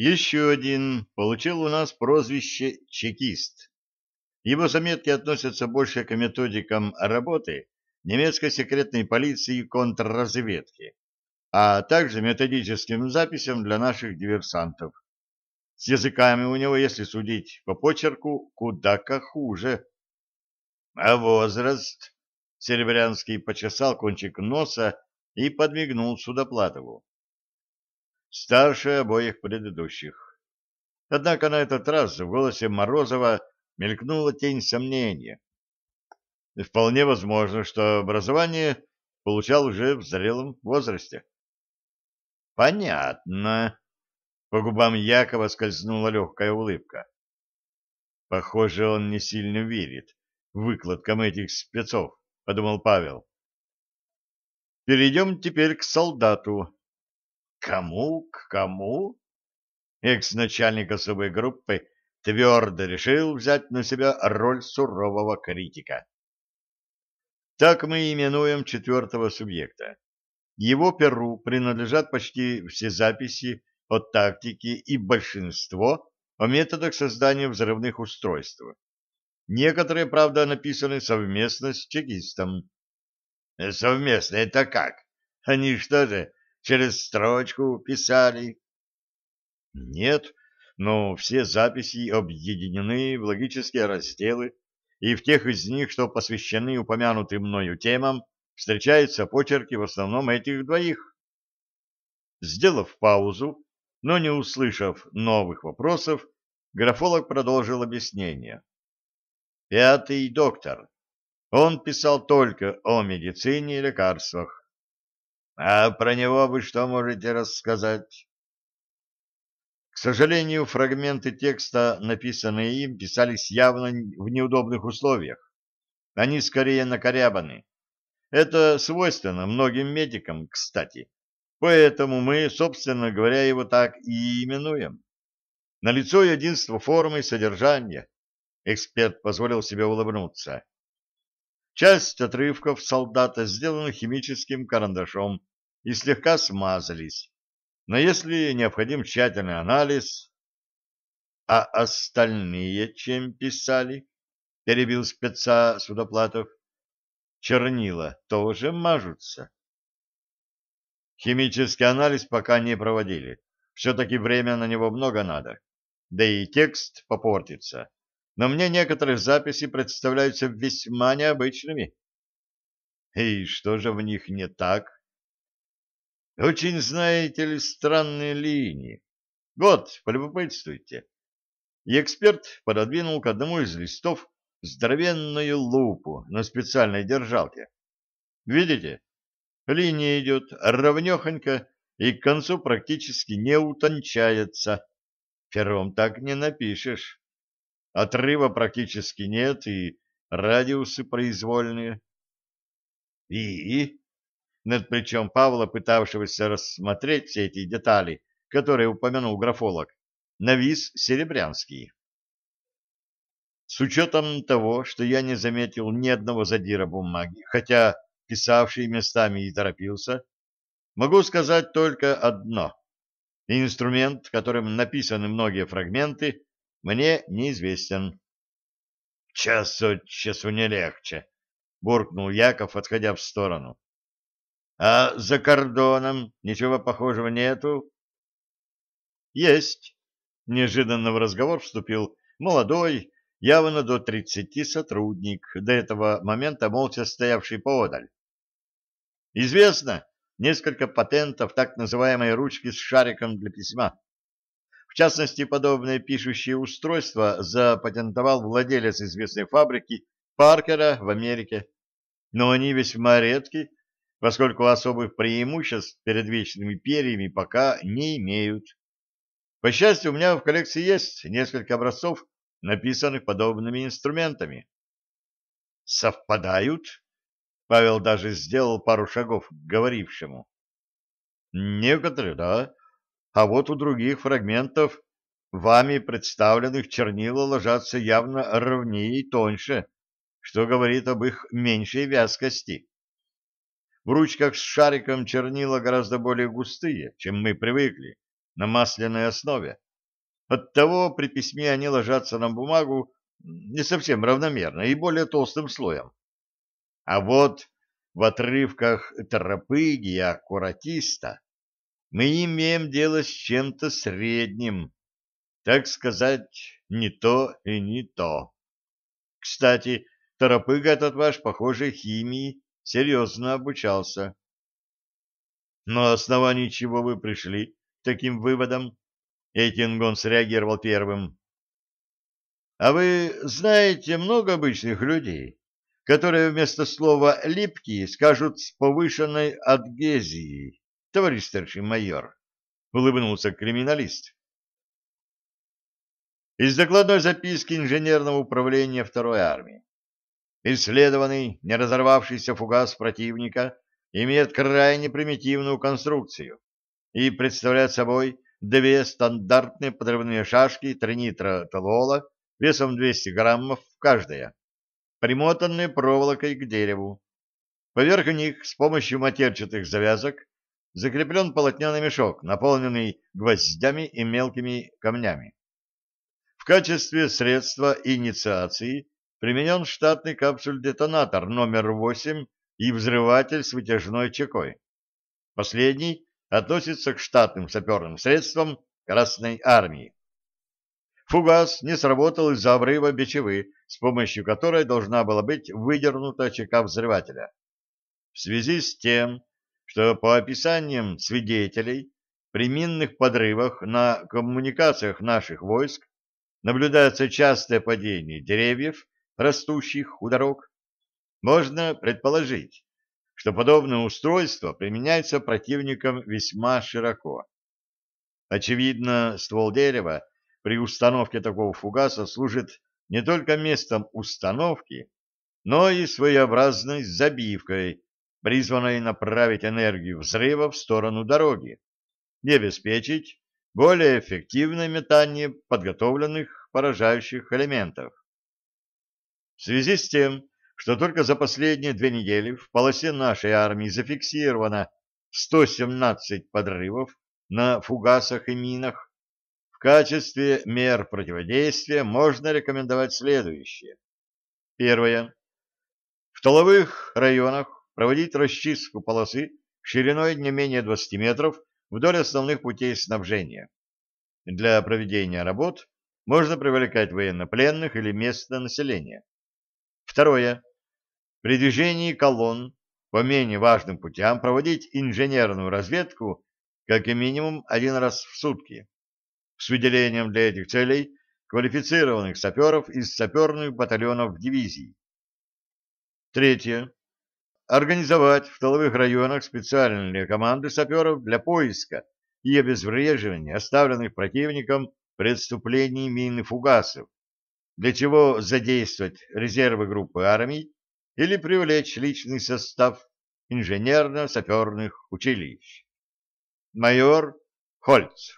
Еще один получил у нас прозвище «чекист». Его заметки относятся больше к методикам работы немецкой секретной полиции и контрразведки, а также методическим записям для наших диверсантов. С языками у него, если судить по почерку, куда как хуже. А возраст? Серебрянский почесал кончик носа и подмигнул Судоплатову. Старше обоих предыдущих. Однако на этот раз в голосе Морозова мелькнула тень сомнения. Вполне возможно, что образование получал уже в зрелом возрасте. Понятно. По губам Якова скользнула легкая улыбка. Похоже, он не сильно верит выкладкам этих спецов, подумал Павел. Перейдем теперь к солдату. Кому? К кому? Экс-начальник особой группы твердо решил взять на себя роль сурового критика. Так мы именуем четвертого субъекта. Его перу принадлежат почти все записи о тактике и большинство о методах создания взрывных устройств. Некоторые, правда, написаны совместно с чекистом. Совместно это как? Они что же, через строчку писали? Нет, но все записи объединены в логические разделы, и в тех из них, что посвящены упомянутым мною темам, встречаются почерки в основном этих двоих. Сделав паузу, но не услышав новых вопросов, графолог продолжил объяснение. Пятый доктор. Он писал только о медицине и лекарствах. А про него вы что можете рассказать? К сожалению, фрагменты текста, написанные им, писались явно в неудобных условиях. Они скорее накорябаны. Это свойственно многим медикам, кстати. Поэтому мы, собственно говоря, его так и именуем. Налицо единство формы и содержания. Эксперт позволил себе улыбнуться. Часть отрывков солдата сделана химическим карандашом и слегка смазались. Но если необходим тщательный анализ... — А остальные чем писали? — перебил спеца Судоплатов. — Чернила тоже мажутся. Химический анализ пока не проводили. Все-таки время на него много надо. Да и текст попортится но мне некоторые записи представляются весьма необычными. И что же в них не так? Очень, знаете ли, странные линии. Вот, полюбопытствуйте. И эксперт пододвинул к одному из листов здоровенную лупу на специальной держалке. Видите? Линия идет ровнехонько и к концу практически не утончается. Пером так не напишешь. Отрыва практически нет, и радиусы произвольные. И? Над плечом Павла, пытавшегося рассмотреть все эти детали, которые упомянул графолог, навис Серебрянский. С учетом того, что я не заметил ни одного задира бумаги, хотя писавший местами и торопился, могу сказать только одно. Инструмент, которым написаны многие фрагменты, мне неизвестен. — Час от часу не легче, — буркнул Яков, отходя в сторону. — А за кордоном ничего похожего нету? — Есть. Неожиданно в разговор вступил молодой, явно до тридцати сотрудник, до этого момента молча стоявший поодаль. Известно несколько патентов так называемой ручки с шариком для письма. В частности, подобное пишущее устройство запатентовал владелец известной фабрики Паркера в Америке. Но они весьма редки, поскольку особых преимуществ перед вечными перьями пока не имеют. По счастью, у меня в коллекции есть несколько образцов, написанных подобными инструментами. Совпадают? Павел даже сделал пару шагов к говорившему. Некоторые, да, а вот у других фрагментов вами представленных чернила ложатся явно ровнее и тоньше, что говорит об их меньшей вязкости. В ручках с шариком чернила гораздо более густые, чем мы привыкли, на масляной основе. Оттого при письме они ложатся на бумагу не совсем равномерно и более толстым слоем. А вот в отрывках тропыги и аккуратиста мы имеем дело с чем-то средним, так сказать, не то и не то. Кстати, торопыга этот ваш, похоже, химии серьезно обучался. На основании чего вы пришли таким выводом? Эйтингон среагировал первым. А вы знаете много обычных людей, которые вместо слова «липкий» скажут с повышенной адгезией, товарищ старший майор? Улыбнулся криминалист. Из докладной записки инженерного управления второй армии. Исследованный, не разорвавшийся фугас противника имеет крайне примитивную конструкцию и представляет собой две стандартные подрывные шашки тринитротолола весом 200 граммов каждая, примотанные проволокой к дереву. Поверх них с помощью матерчатых завязок закреплен полотняный мешок, наполненный гвоздями и мелкими камнями. В качестве средства инициации применен штатный капсуль-детонатор номер 8 и взрыватель с вытяжной чекой. Последний относится к штатным саперным средствам Красной Армии. Фугас не сработал из-за обрыва бичевы, с помощью которой должна была быть выдернута чека взрывателя. В связи с тем, что по описаниям свидетелей при минных подрывах на коммуникациях наших войск наблюдается частое падение деревьев, растущих у дорог, можно предположить, что подобное устройство применяется противником весьма широко. Очевидно, ствол дерева при установке такого фугаса служит не только местом установки, но и своеобразной забивкой, призванной направить энергию взрыва в сторону дороги и обеспечить более эффективное метание подготовленных поражающих элементов. В связи с тем, что только за последние две недели в полосе нашей армии зафиксировано 117 подрывов на фугасах и минах, в качестве мер противодействия можно рекомендовать следующее. Первое. В толовых районах проводить расчистку полосы шириной не менее 20 метров вдоль основных путей снабжения. Для проведения работ можно привлекать военнопленных или местное население. Второе. При движении колонн по менее важным путям проводить инженерную разведку как минимум один раз в сутки с выделением для этих целей квалифицированных саперов из саперных батальонов дивизий. Третье. Организовать в тыловых районах специальные команды саперов для поиска и обезвреживания оставленных противником преступлений мин и фугасов, для чего задействовать резервы группы армий или привлечь личный состав инженерно-саперных училищ. Майор Хольц